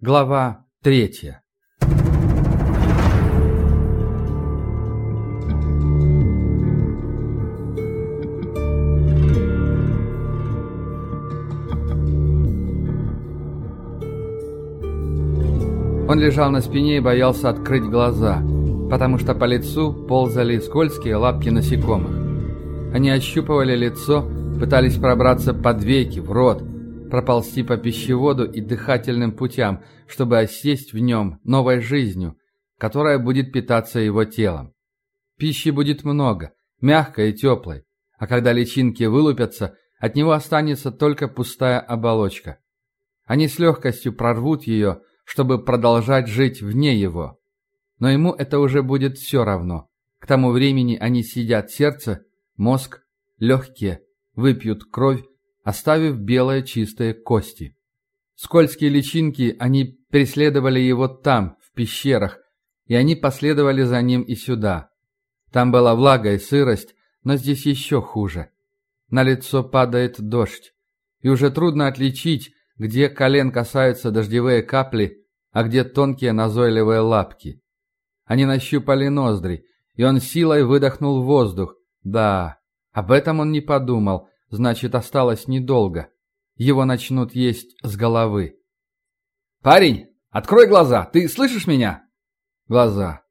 Глава третья Он лежал на спине и боялся открыть глаза, потому что по лицу ползали скользкие лапки насекомых. Они ощупывали лицо, пытались пробраться под веки, в рот, проползти по пищеводу и дыхательным путям, чтобы осесть в нем новой жизнью, которая будет питаться его телом. Пищи будет много, мягкой и теплой, а когда личинки вылупятся, от него останется только пустая оболочка. Они с легкостью прорвут ее, чтобы продолжать жить вне его. Но ему это уже будет все равно. К тому времени они съедят сердце, мозг, легкие, выпьют кровь оставив белые чистые кости. Скользкие личинки, они преследовали его там, в пещерах, и они последовали за ним и сюда. Там была влага и сырость, но здесь еще хуже. На лицо падает дождь, и уже трудно отличить, где колен касаются дождевые капли, а где тонкие назойливые лапки. Они нащупали ноздри, и он силой выдохнул воздух. Да, об этом он не подумал, Значит, осталось недолго. Его начнут есть с головы. «Парень, открой глаза! Ты слышишь меня?» Глаза.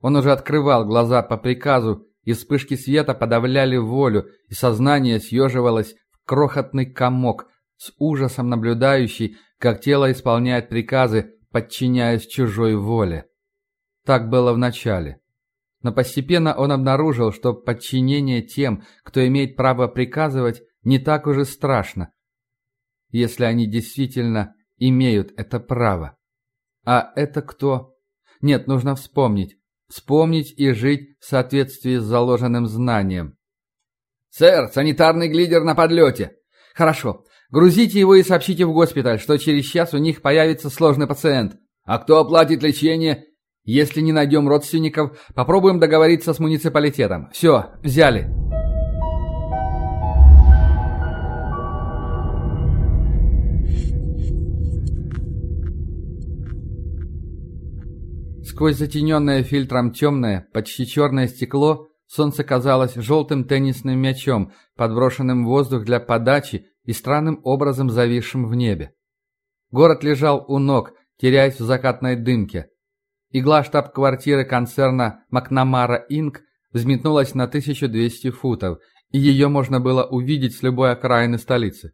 Он уже открывал глаза по приказу, и вспышки света подавляли волю, и сознание съеживалось в крохотный комок, с ужасом наблюдающий, как тело исполняет приказы, подчиняясь чужой воле. Так было в начале. Но постепенно он обнаружил, что подчинение тем, кто имеет право приказывать, не так уже страшно, если они действительно имеют это право. А это кто? Нет, нужно вспомнить. Вспомнить и жить в соответствии с заложенным знанием. «Сэр, санитарный глидер на подлете!» «Хорошо. Грузите его и сообщите в госпиталь, что через час у них появится сложный пациент. А кто оплатит лечение если не найдем родственников, попробуем договориться с муниципалитетом. Все, взяли. Сквозь затененное фильтром темное, почти черное стекло, солнце казалось желтым теннисным мячом, подброшенным в воздух для подачи и странным образом зависшим в небе. Город лежал у ног, теряясь в закатной дымке. Игла штаб-квартиры концерна Макнамара Инк взметнулась на 1200 футов, и ее можно было увидеть с любой окраины столицы.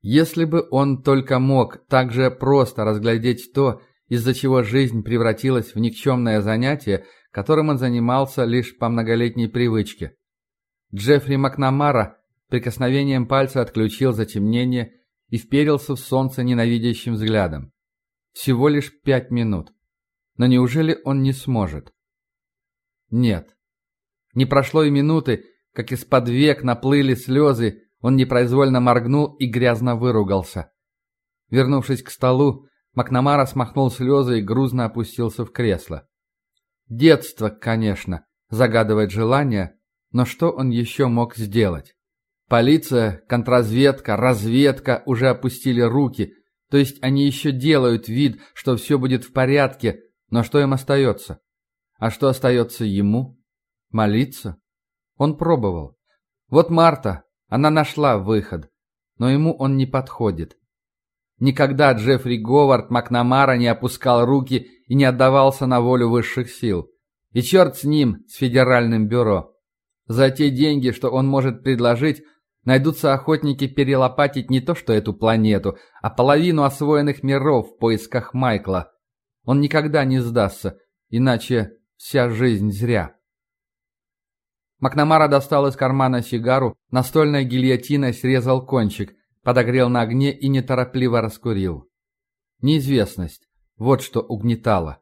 Если бы он только мог так же просто разглядеть то, из-за чего жизнь превратилась в никчемное занятие, которым он занимался лишь по многолетней привычке. Джеффри Макнамара прикосновением пальца отключил затемнение и вперился в солнце ненавидящим взглядом. Всего лишь пять минут. Но неужели он не сможет? Нет. Не прошло и минуты, как из-под век наплыли слезы, он непроизвольно моргнул и грязно выругался. Вернувшись к столу, Макнамара смахнул слезы и грузно опустился в кресло. Детство, конечно, загадывает желание, но что он еще мог сделать? Полиция, контрразведка, разведка уже опустили руки, то есть они еще делают вид, что все будет в порядке, но что им остается? А что остается ему? Молиться? Он пробовал. Вот Марта, она нашла выход, но ему он не подходит. Никогда Джеффри Говард Макнамара не опускал руки и не отдавался на волю высших сил. И черт с ним, с федеральным бюро. За те деньги, что он может предложить, найдутся охотники перелопатить не то что эту планету, а половину освоенных миров в поисках Майкла. Он никогда не сдастся, иначе вся жизнь зря. Макнамара достал из кармана сигару, настольной гильотиной срезал кончик, подогрел на огне и неторопливо раскурил. Неизвестность. Вот что угнетало.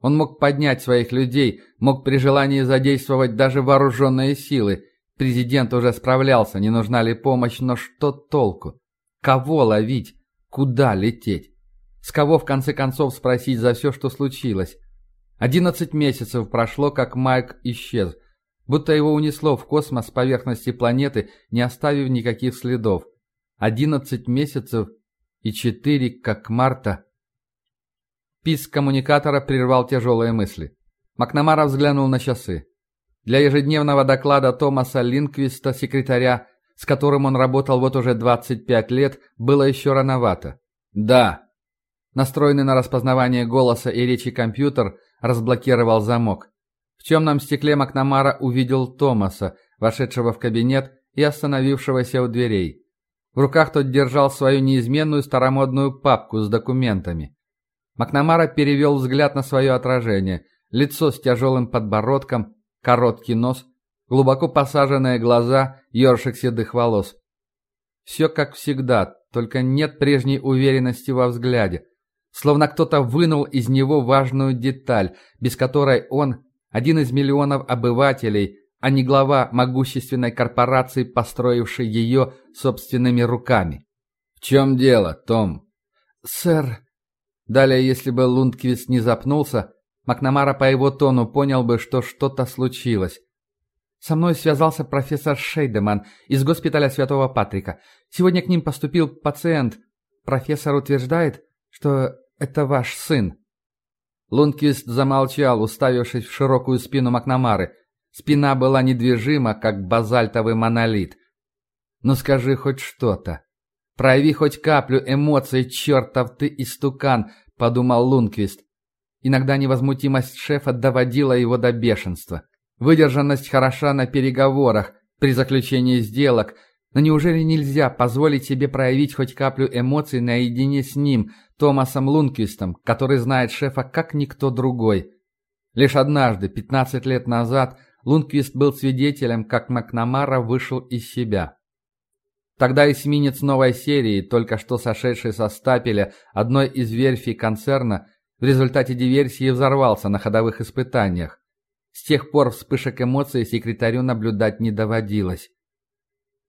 Он мог поднять своих людей, мог при желании задействовать даже вооруженные силы. Президент уже справлялся, не нужна ли помощь, но что толку? Кого ловить? Куда лететь? С кого, в конце концов, спросить за все, что случилось? Одиннадцать месяцев прошло, как Майк исчез, будто его унесло в космос с поверхности планеты, не оставив никаких следов. Одиннадцать месяцев и четыре, как Марта. Писк коммуникатора прервал тяжелые мысли. Макнамара взглянул на часы. Для ежедневного доклада Томаса Линквиста, секретаря, с которым он работал вот уже 25 лет, было еще рановато. «Да». Настроенный на распознавание голоса и речи компьютер разблокировал замок. В темном стекле Макнамара увидел Томаса, вошедшего в кабинет и остановившегося у дверей. В руках тот держал свою неизменную старомодную папку с документами. Макнамара перевел взгляд на свое отражение. Лицо с тяжелым подбородком, короткий нос, глубоко посаженные глаза, ершик седых волос. Все как всегда, только нет прежней уверенности во взгляде. Словно кто-то вынул из него важную деталь, без которой он, один из миллионов обывателей, а не глава могущественной корпорации, построившей ее собственными руками. «В чем дело, Том?» «Сэр...» Далее, если бы Лундквист не запнулся, Макнамара по его тону понял бы, что что-то случилось. Со мной связался профессор Шейдеман из госпиталя Святого Патрика. Сегодня к ним поступил пациент. Профессор утверждает, что это ваш сын. Лундквист замолчал, уставившись в широкую спину Макнамары. Спина была недвижима, как базальтовый монолит. «Ну скажи хоть что-то. Прояви хоть каплю эмоций, чертов ты истукан», — подумал Лунквист. Иногда невозмутимость шефа доводила его до бешенства. Выдержанность хороша на переговорах, при заключении сделок, но неужели нельзя позволить себе проявить хоть каплю эмоций наедине с ним, Томасом Лунквистом, который знает шефа как никто другой? Лишь однажды, 15 лет назад, Лунквист был свидетелем, как Макнамара вышел из себя. Тогда эсминец новой серии, только что сошедший со стапеля одной из верфей концерна, в результате диверсии взорвался на ходовых испытаниях. С тех пор вспышек эмоций секретарю наблюдать не доводилось.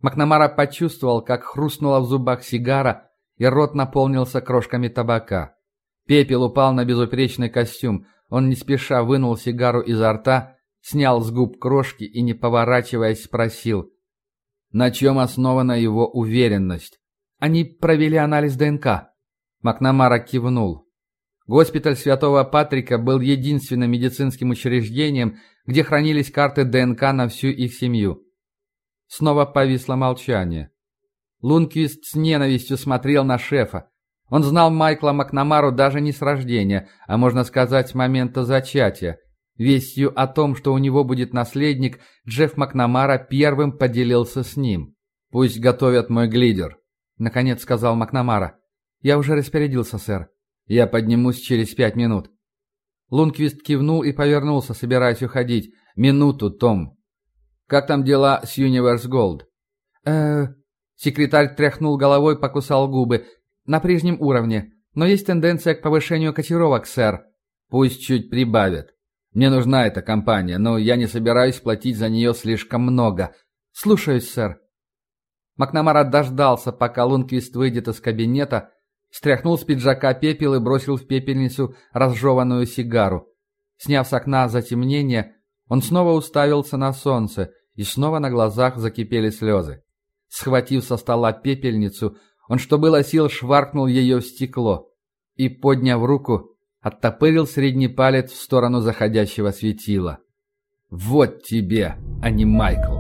Макнамара почувствовал, как хрустнула в зубах сигара, и рот наполнился крошками табака. Пепел упал на безупречный костюм. Он не спеша вынул сигару изо рта, снял с губ крошки и, не поворачиваясь, спросил, на чем основана его уверенность. Они провели анализ ДНК. Макнамара кивнул. Госпиталь Святого Патрика был единственным медицинским учреждением, где хранились карты ДНК на всю их семью. Снова повисло молчание. Лунквист с ненавистью смотрел на шефа. Он знал Майкла Макнамару даже не с рождения, а можно сказать, с момента зачатия. Вестью о том, что у него будет наследник, Джефф Макнамара первым поделился с ним. «Пусть готовят мой глидер», — наконец сказал Макнамара. «Я уже распорядился, сэр. Я поднимусь через пять минут». Лунквист кивнул и повернулся, собираясь уходить. «Минуту, Том». «Как там дела с Universe Gold?» э Секретарь тряхнул головой, покусал губы. «На прежнем уровне. Но есть тенденция к повышению котировок, сэр». «Пусть чуть прибавят. Мне нужна эта компания, но я не собираюсь платить за нее слишком много. Слушаюсь, сэр». Макнамара дождался, пока Лунквист выйдет из кабинета, Стряхнул с пиджака пепел и бросил в пепельницу разжеванную сигару. Сняв с окна затемнение, он снова уставился на солнце, и снова на глазах закипели слезы. Схватив со стола пепельницу, он, что было сил, шваркнул ее в стекло и, подняв руку, оттопырил средний палец в сторону заходящего светила. «Вот тебе, а не Майкл!»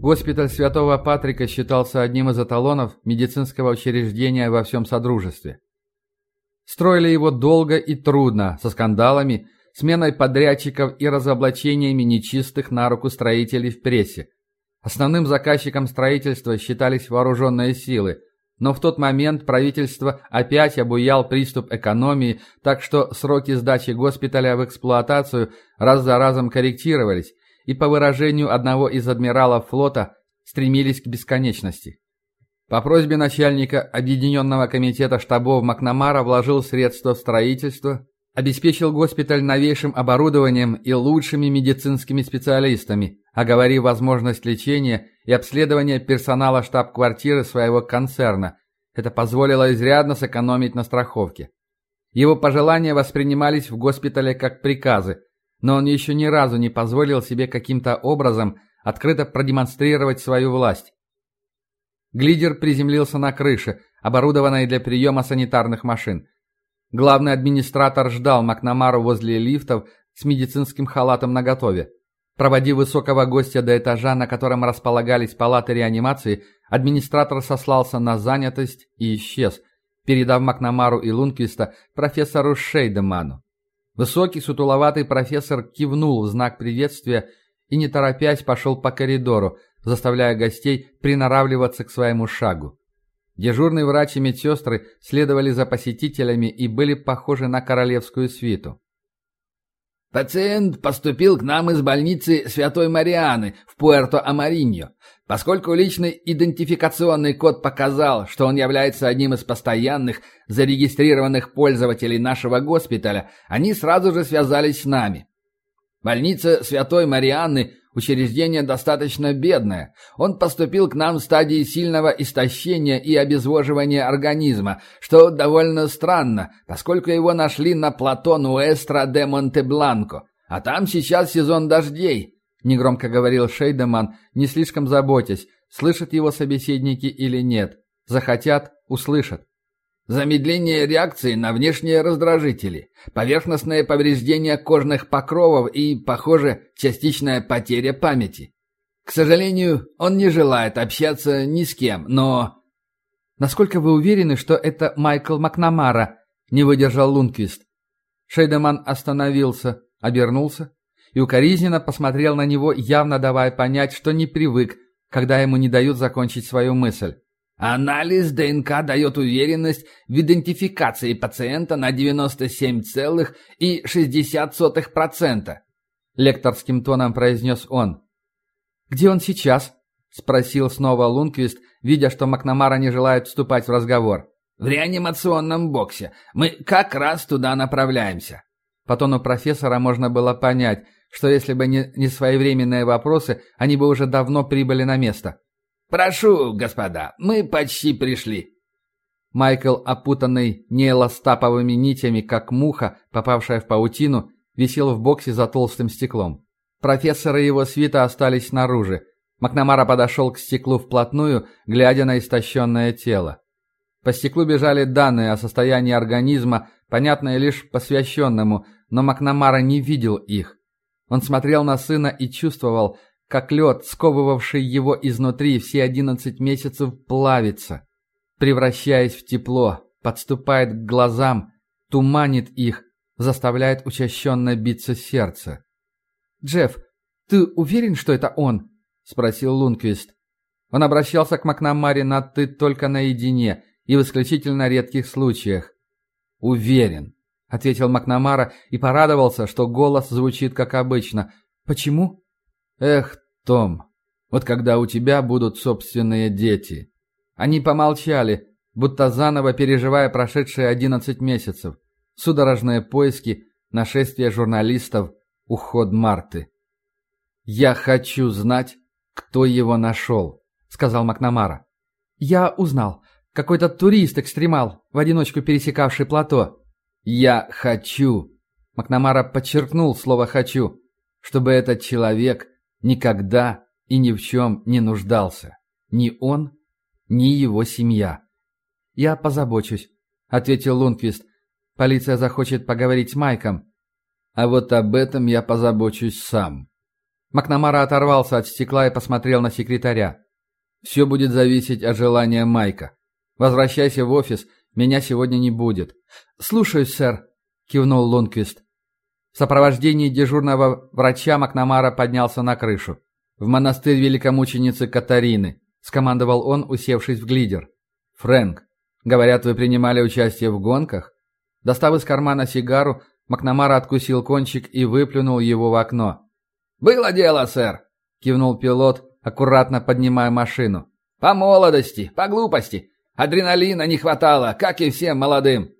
Госпиталь Святого Патрика считался одним из эталонов медицинского учреждения во всем Содружестве. Строили его долго и трудно, со скандалами, сменой подрядчиков и разоблачениями нечистых на руку строителей в прессе. Основным заказчиком строительства считались вооруженные силы, но в тот момент правительство опять обуял приступ экономии, так что сроки сдачи госпиталя в эксплуатацию раз за разом корректировались, и, по выражению одного из адмиралов флота, стремились к бесконечности. По просьбе начальника Объединенного комитета штабов Макнамара вложил средства в строительство, обеспечил госпиталь новейшим оборудованием и лучшими медицинскими специалистами, оговорив возможность лечения и обследования персонала штаб-квартиры своего концерна. Это позволило изрядно сэкономить на страховке. Его пожелания воспринимались в госпитале как приказы – но он еще ни разу не позволил себе каким-то образом открыто продемонстрировать свою власть. Глидер приземлился на крыше, оборудованной для приема санитарных машин. Главный администратор ждал Макнамару возле лифтов с медицинским халатом наготове. Проводив высокого гостя до этажа, на котором располагались палаты реанимации, администратор сослался на занятость и исчез, передав Макнамару и Лунквиста профессору Шейдеману. Высокий, сутуловатый профессор кивнул в знак приветствия и, не торопясь, пошел по коридору, заставляя гостей приноравливаться к своему шагу. Дежурный врач и медсестры следовали за посетителями и были похожи на королевскую свиту. Пациент поступил к нам из больницы Святой Марианы в Пуэрто-Амариньо. Поскольку личный идентификационный код показал, что он является одним из постоянных зарегистрированных пользователей нашего госпиталя, они сразу же связались с нами. Больница Святой Марианны – учреждение достаточно бедное. Он поступил к нам в стадии сильного истощения и обезвоживания организма, что довольно странно, поскольку его нашли на плато Нуэстро де Монтебланко. А там сейчас сезон дождей, — негромко говорил Шейдеман, не слишком заботясь, слышат его собеседники или нет. Захотят — услышат. Замедление реакции на внешние раздражители, поверхностное повреждение кожных покровов и, похоже, частичная потеря памяти. К сожалению, он не желает общаться ни с кем, но... «Насколько вы уверены, что это Майкл Макнамара?» — не выдержал Лунквист. Шейдеман остановился, обернулся и укоризненно посмотрел на него, явно давая понять, что не привык, когда ему не дают закончить свою мысль. Анализ ДНК дает уверенность в идентификации пациента на 97,60%. Лекторским тоном произнес он. «Где он сейчас?» – спросил снова Лунквист, видя, что Макнамара не желает вступать в разговор. «В реанимационном боксе. Мы как раз туда направляемся». По тону профессора можно было понять, что если бы не, не своевременные вопросы, они бы уже давно прибыли на место. «Прошу, господа, мы почти пришли». Майкл, опутанный неэластаповыми нитями, как муха, попавшая в паутину, висел в боксе за толстым стеклом. Профессор и его свита остались снаружи. Макнамара подошел к стеклу вплотную, глядя на истощенное тело. По стеклу бежали данные о состоянии организма, понятные лишь посвященному, но Макнамара не видел их. Он смотрел на сына и чувствовал, как лед, сковывавший его изнутри все одиннадцать месяцев, плавится, превращаясь в тепло, подступает к глазам, туманит их, заставляет учащенно биться сердце. «Джефф, ты уверен, что это он?» — спросил Лунквист. Он обращался к Макнамаре на «ты» только наедине и в исключительно редких случаях. «Уверен», — ответил Макнамара и порадовался, что голос звучит как обычно. «Почему?» Эх, Том, вот когда у тебя будут собственные дети. Они помолчали, будто заново переживая прошедшие одиннадцать месяцев. Судорожные поиски, нашествие журналистов, уход Марты. «Я хочу знать, кто его нашел», — сказал Макнамара. «Я узнал. Какой-то турист-экстремал, в одиночку пересекавший плато». «Я хочу», — Макнамара подчеркнул слово «хочу», чтобы этот человек никогда и ни в чем не нуждался. Ни он, ни его семья. «Я позабочусь», — ответил Лунквист. «Полиция захочет поговорить с Майком». «А вот об этом я позабочусь сам». Макнамара оторвался от стекла и посмотрел на секретаря. «Все будет зависеть от желания Майка. Возвращайся в офис, меня сегодня не будет». «Слушаюсь, сэр», — кивнул Лунквист. В сопровождении дежурного врача Макнамара поднялся на крышу. «В монастырь великомученицы Катарины», — скомандовал он, усевшись в глидер. «Фрэнк, говорят, вы принимали участие в гонках?» Достав из кармана сигару, Макнамара откусил кончик и выплюнул его в окно. «Было дело, сэр», — кивнул пилот, аккуратно поднимая машину. «По молодости, по глупости. Адреналина не хватало, как и всем молодым».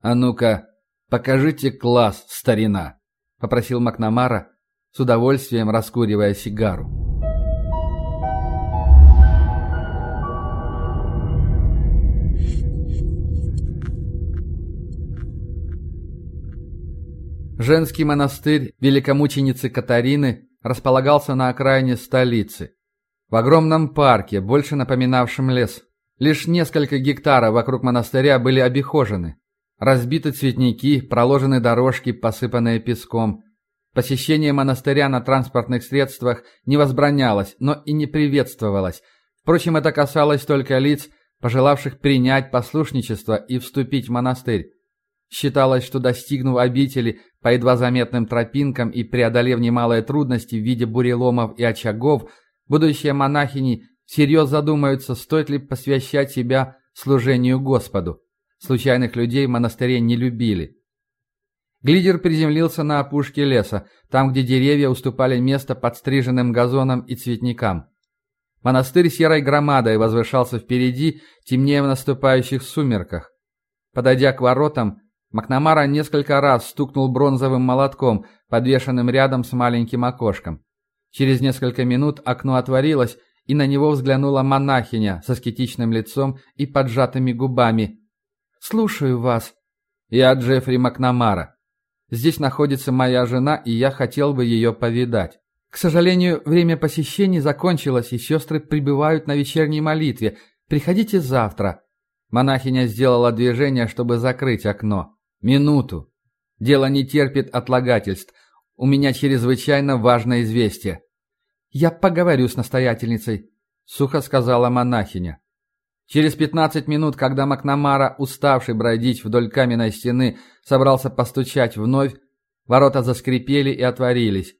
«А ну-ка, «Покажите класс, старина», — попросил Макнамара, с удовольствием раскуривая сигару. Женский монастырь великомученицы Катарины располагался на окраине столицы, в огромном парке, больше напоминавшем лес. Лишь несколько гектаров вокруг монастыря были обихожены. Разбиты цветники, проложены дорожки, посыпанные песком. Посещение монастыря на транспортных средствах не возбранялось, но и не приветствовалось. Впрочем, это касалось только лиц, пожелавших принять послушничество и вступить в монастырь. Считалось, что достигнув обители по едва заметным тропинкам и преодолев немалые трудности в виде буреломов и очагов, будущие монахини всерьез задумаются, стоит ли посвящать себя служению Господу. Случайных людей в монастыре не любили. Глидер приземлился на опушке леса, там, где деревья уступали место подстриженным газонам и цветникам. Монастырь серой громадой возвышался впереди, темнее в наступающих сумерках. Подойдя к воротам, Макнамара несколько раз стукнул бронзовым молотком, подвешенным рядом с маленьким окошком. Через несколько минут окно отворилось, и на него взглянула монахиня со скетичным лицом и поджатыми губами. «Слушаю вас». «Я Джеффри Макнамара. Здесь находится моя жена, и я хотел бы ее повидать. К сожалению, время посещений закончилось, и сестры прибывают на вечерней молитве. Приходите завтра». Монахиня сделала движение, чтобы закрыть окно. «Минуту. Дело не терпит отлагательств. У меня чрезвычайно важное известие». «Я поговорю с настоятельницей», — сухо сказала монахиня. Через пятнадцать минут, когда Макнамара, уставший бродить вдоль каменной стены, собрался постучать вновь, ворота заскрипели и отворились.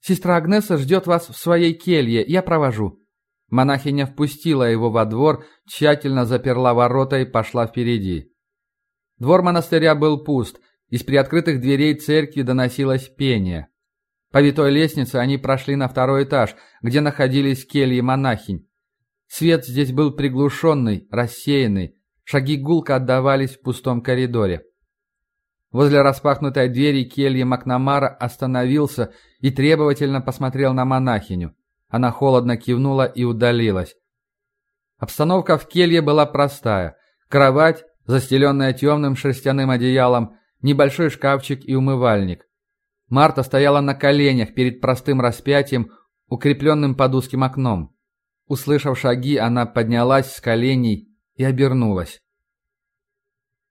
«Сестра Агнеса ждет вас в своей келье, я провожу». Монахиня впустила его во двор, тщательно заперла ворота и пошла впереди. Двор монастыря был пуст, из приоткрытых дверей церкви доносилось пение. По витой лестнице они прошли на второй этаж, где находились кельи монахинь. Свет здесь был приглушенный, рассеянный. Шаги гулко отдавались в пустом коридоре. Возле распахнутой двери кельи Макнамара остановился и требовательно посмотрел на монахиню. Она холодно кивнула и удалилась. Обстановка в келье была простая. Кровать, застеленная темным шерстяным одеялом, небольшой шкафчик и умывальник. Марта стояла на коленях перед простым распятием, укрепленным под узким окном. Услышав шаги, она поднялась с коленей и обернулась.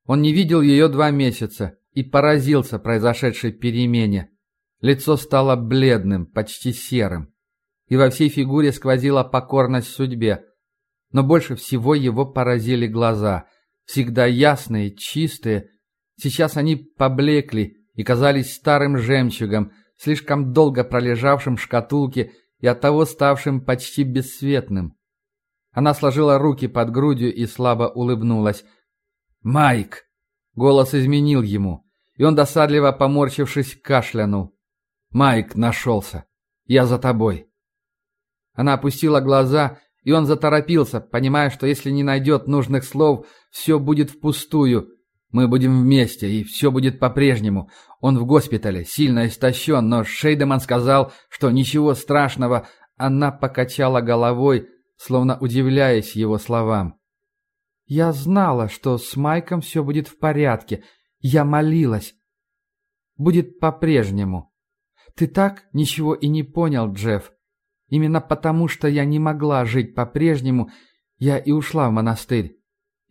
Он не видел ее два месяца и поразился произошедшей перемене. Лицо стало бледным, почти серым, и во всей фигуре сквозила покорность судьбе. Но больше всего его поразили глаза, всегда ясные, чистые. Сейчас они поблекли и казались старым жемчугом, слишком долго пролежавшим в шкатулке и оттого ставшим почти бесцветным. Она сложила руки под грудью и слабо улыбнулась. «Майк!» Голос изменил ему, и он, досадливо поморщившись, кашлянул. «Майк нашелся. Я за тобой». Она опустила глаза, и он заторопился, понимая, что если не найдет нужных слов, все будет впустую. Мы будем вместе, и все будет по-прежнему. Он в госпитале, сильно истощен, но Шейдеман сказал, что ничего страшного. Она покачала головой, словно удивляясь его словам. «Я знала, что с Майком все будет в порядке. Я молилась. Будет по-прежнему. Ты так ничего и не понял, Джефф. Именно потому, что я не могла жить по-прежнему, я и ушла в монастырь.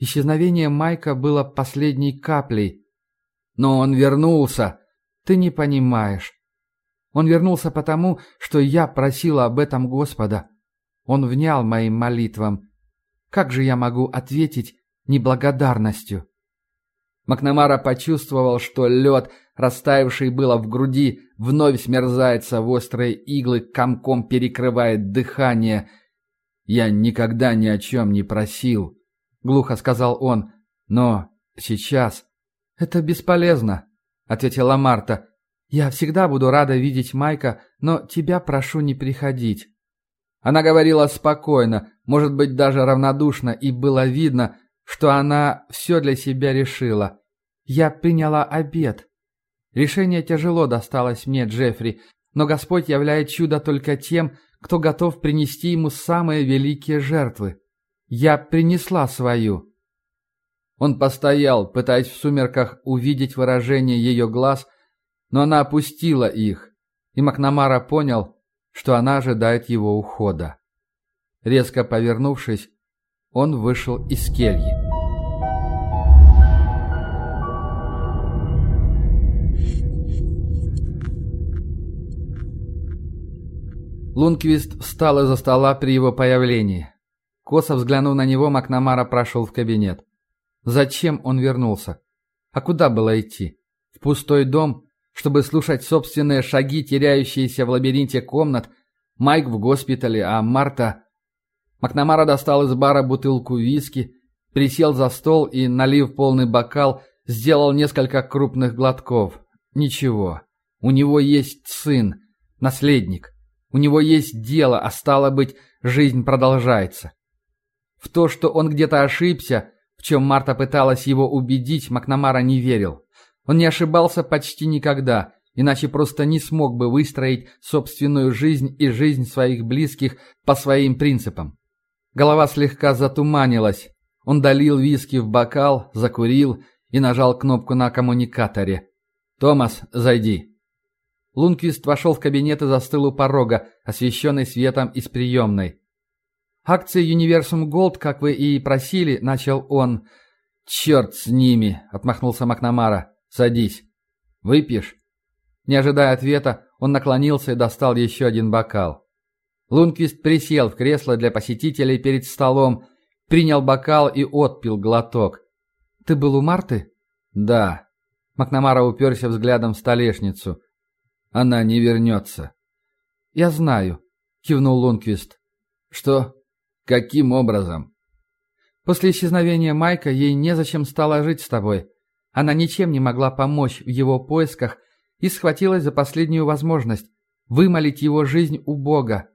Исчезновение Майка было последней каплей. Но он вернулся. Ты не понимаешь. Он вернулся потому, что я просила об этом Господа. Он внял моим молитвам. Как же я могу ответить неблагодарностью? Макнамара почувствовал, что лед, растаявший было в груди, вновь смерзается в острые иглы, комком перекрывает дыхание. «Я никогда ни о чем не просил», — глухо сказал он. «Но сейчас...» «Это бесполезно», — ответила Марта. «Я всегда буду рада видеть Майка, но тебя прошу не приходить». Она говорила спокойно, может быть, даже равнодушно, и было видно, что она все для себя решила. «Я приняла обед». Решение тяжело досталось мне, Джеффри, но Господь являет чудо только тем, кто готов принести ему самые великие жертвы. Я принесла свою». Он постоял, пытаясь в сумерках увидеть выражение ее глаз, но она опустила их, и Макнамара понял, что она ожидает его ухода. Резко повернувшись, он вышел из кельи. Лунквист встал из-за стола при его появлении. Косо взглянув на него, Макнамара прошел в кабинет. Зачем он вернулся? А куда было идти? В пустой дом, чтобы слушать собственные шаги, теряющиеся в лабиринте комнат? Майк в госпитале, а Марта... Макнамара достал из бара бутылку виски, присел за стол и, налив полный бокал, сделал несколько крупных глотков. Ничего. У него есть сын, наследник. У него есть дело, а стало быть, жизнь продолжается. В то, что он где-то ошибся, в чем Марта пыталась его убедить, Макнамара не верил. Он не ошибался почти никогда, иначе просто не смог бы выстроить собственную жизнь и жизнь своих близких по своим принципам. Голова слегка затуманилась. Он долил виски в бокал, закурил и нажал кнопку на коммуникаторе. «Томас, зайди». Лунквист вошел в кабинет и застыл у порога, освещенный светом из приемной. «Акции Universum Gold, как вы и просили», — начал он. «Черт с ними!» — отмахнулся Макнамара. «Садись. Выпьешь?» Не ожидая ответа, он наклонился и достал еще один бокал. Лунквист присел в кресло для посетителей перед столом, принял бокал и отпил глоток. «Ты был у Марты?» «Да». Макнамара уперся взглядом в столешницу. Она не вернется. «Я знаю», — кивнул Лунквист. «Что? Каким образом?» «После исчезновения Майка ей незачем стало жить с тобой. Она ничем не могла помочь в его поисках и схватилась за последнюю возможность вымолить его жизнь у Бога.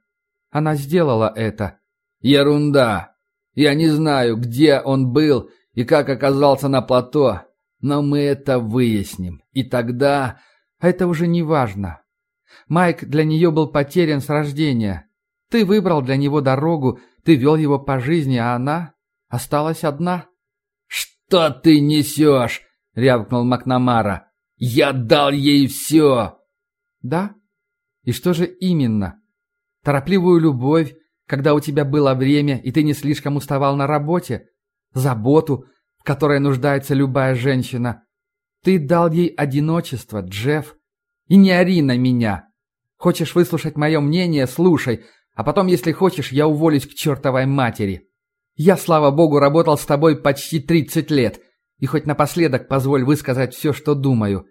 Она сделала это». «Ерунда! Я не знаю, где он был и как оказался на плато, но мы это выясним. И тогда это уже не важно. Майк для нее был потерян с рождения. Ты выбрал для него дорогу, ты вел его по жизни, а она осталась одна. «Что ты несешь?» — рявкнул Макнамара. «Я дал ей все!» «Да? И что же именно? Торопливую любовь, когда у тебя было время, и ты не слишком уставал на работе? Заботу, в которой нуждается любая женщина? Ты дал ей одиночество, Джефф. И не ори на меня. Хочешь выслушать мое мнение – слушай, а потом, если хочешь, я уволюсь к чертовой матери. Я, слава богу, работал с тобой почти 30 лет, и хоть напоследок позволь высказать все, что думаю.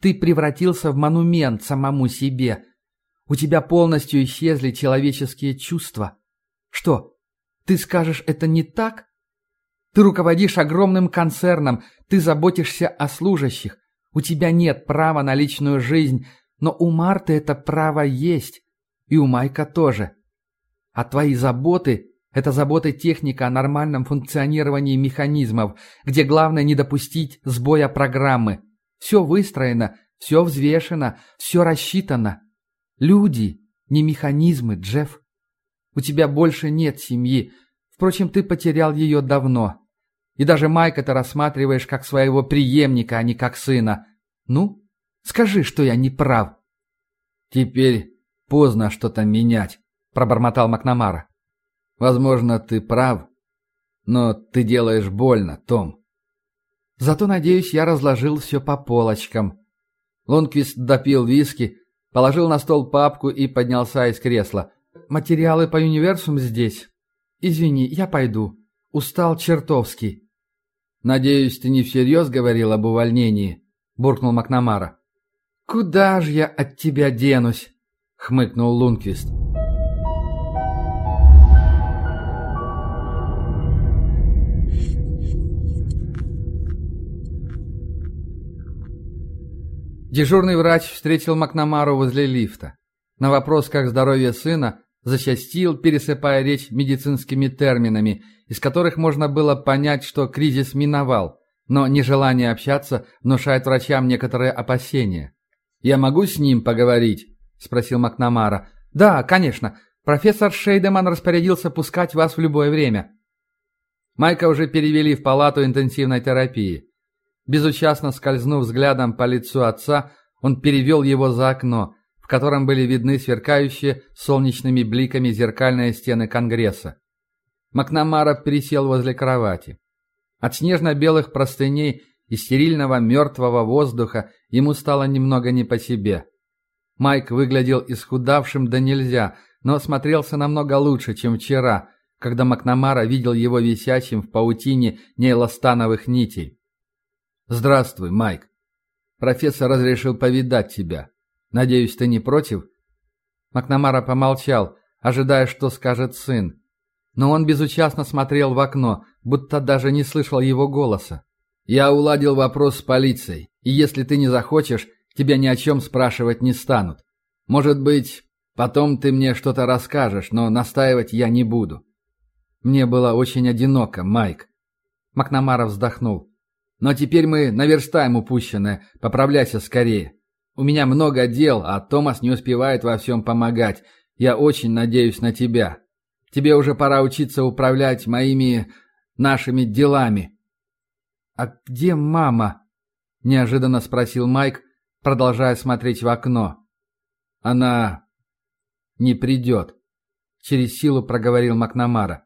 Ты превратился в монумент самому себе. У тебя полностью исчезли человеческие чувства. Что, ты скажешь, это не так? Ты руководишь огромным концерном, ты заботишься о служащих. У тебя нет права на личную жизнь, но у Марты это право есть. И у Майка тоже. А твои заботы – это заботы техника о нормальном функционировании механизмов, где главное не допустить сбоя программы. Все выстроено, все взвешено, все рассчитано. Люди, не механизмы, Джефф. У тебя больше нет семьи, Впрочем, ты потерял ее давно. И даже Майка ты рассматриваешь как своего преемника, а не как сына. Ну, скажи, что я не прав. Теперь поздно что-то менять, пробормотал Макнамара. Возможно, ты прав, но ты делаешь больно, Том. Зато, надеюсь, я разложил все по полочкам. Лонквист допил виски, положил на стол папку и поднялся из кресла. Материалы по универсум здесь. «Извини, я пойду. Устал чертовски». «Надеюсь, ты не всерьез говорил об увольнении?» – буркнул Макнамара. «Куда же я от тебя денусь?» – хмыкнул Лунквист. Дежурный врач встретил Макнамару возле лифта. На вопрос, как здоровье сына, Зачастил, пересыпая речь медицинскими терминами, из которых можно было понять, что кризис миновал, но нежелание общаться внушает врачам некоторые опасения. «Я могу с ним поговорить?» – спросил Макнамара. «Да, конечно. Профессор Шейдеман распорядился пускать вас в любое время». Майка уже перевели в палату интенсивной терапии. Безучастно скользнув взглядом по лицу отца, он перевел его за окно, в котором были видны сверкающие солнечными бликами зеркальные стены Конгресса. Макнамара пересел возле кровати. От снежно-белых простыней и стерильного мертвого воздуха ему стало немного не по себе. Майк выглядел исхудавшим да нельзя, но смотрелся намного лучше, чем вчера, когда Макнамара видел его висящим в паутине нейлостановых нитей. «Здравствуй, Майк. Профессор разрешил повидать тебя. Надеюсь, ты не против?» Макнамара помолчал, ожидая, что скажет сын. Но он безучастно смотрел в окно, будто даже не слышал его голоса. «Я уладил вопрос с полицией, и если ты не захочешь, тебя ни о чем спрашивать не станут. Может быть, потом ты мне что-то расскажешь, но настаивать я не буду». Мне было очень одиноко, Майк. Макнамара вздохнул. «Но теперь мы наверстаем упущенное, поправляйся скорее. У меня много дел, а Томас не успевает во всем помогать. Я очень надеюсь на тебя. Тебе уже пора учиться управлять моими... нашими делами». «А где мама?» – неожиданно спросил Майк, продолжая смотреть в окно. «Она не придет», – через силу проговорил Макнамара.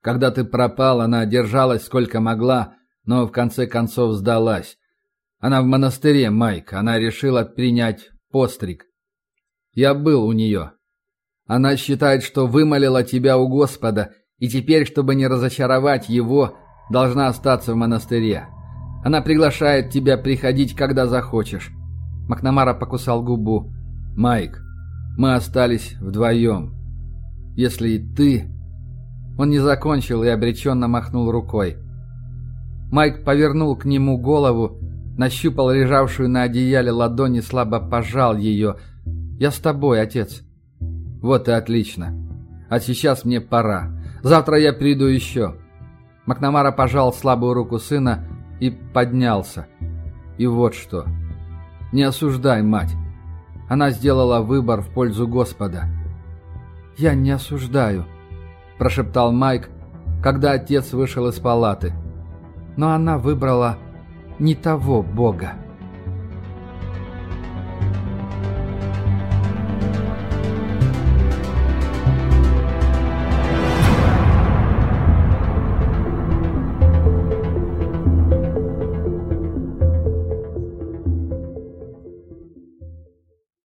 «Когда ты пропал, она держалась сколько могла, но в конце концов сдалась. Она в монастыре, Майк, она решила принять постриг. Я был у нее, она считает, что вымолила тебя у Господа, и теперь, чтобы не разочаровать его, должна остаться в монастыре. Она приглашает тебя приходить, когда захочешь». Макнамара покусал губу. «Майк, мы остались вдвоем. Если и ты...» Он не закончил и обреченно махнул рукой. Майк повернул к нему голову, нащупал лежавшую на одеяле ладони, слабо пожал ее. «Я с тобой, отец. «Вот и отлично. А сейчас мне пора. Завтра я приду еще». Макнамара пожал слабую руку сына и поднялся. И вот что. «Не осуждай, мать. Она сделала выбор в пользу Господа». «Я не осуждаю», – прошептал Майк, когда отец вышел из палаты. «Но она выбрала не того Бога».